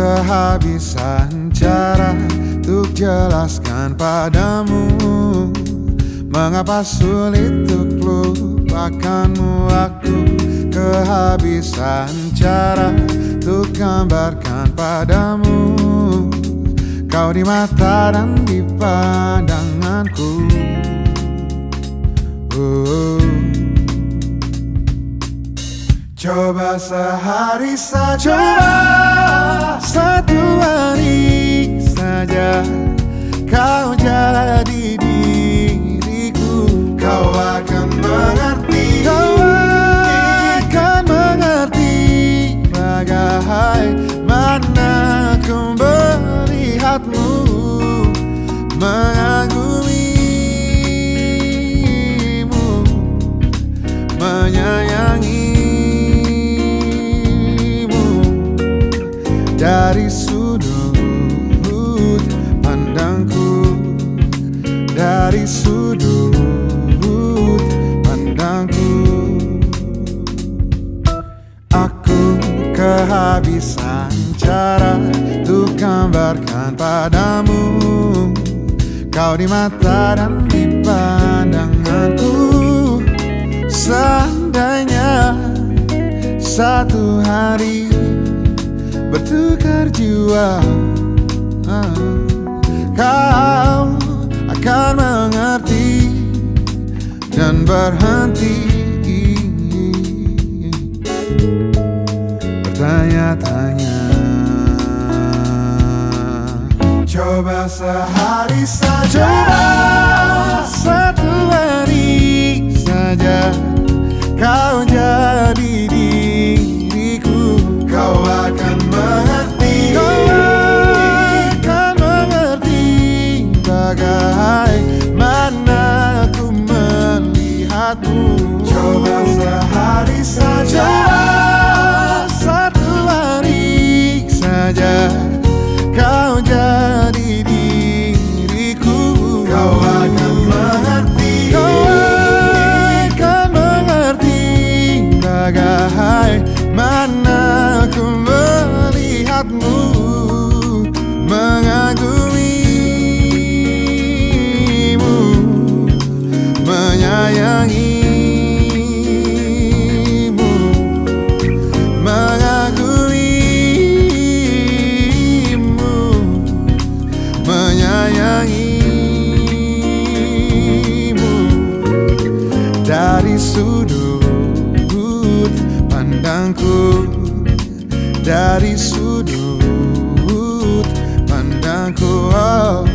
Kehabisan cara Untuk jelaskan padamu Mengapa sulit untuk lupakanmu? Aku kehabisan cara Untuk gambarkan padamu. Kau di mata dan di pandanganku. Uh. Coba sehari saja. Coba satu hari saja. Kau jadi melihatmu Mengagumimu Menyayangi dari gambarkan padamu. Kau di mata dan di pandanganku. Seandainya satu hari bertukar jiwa Kau akan mengerti dan berhenti. Bertanya-tanya Coba sehari saja. Coba satu melihatmu Mengagumimu Mengagumimu Menyayangimu. Dari sudut pandangku Dari sudut pandangku. Oh,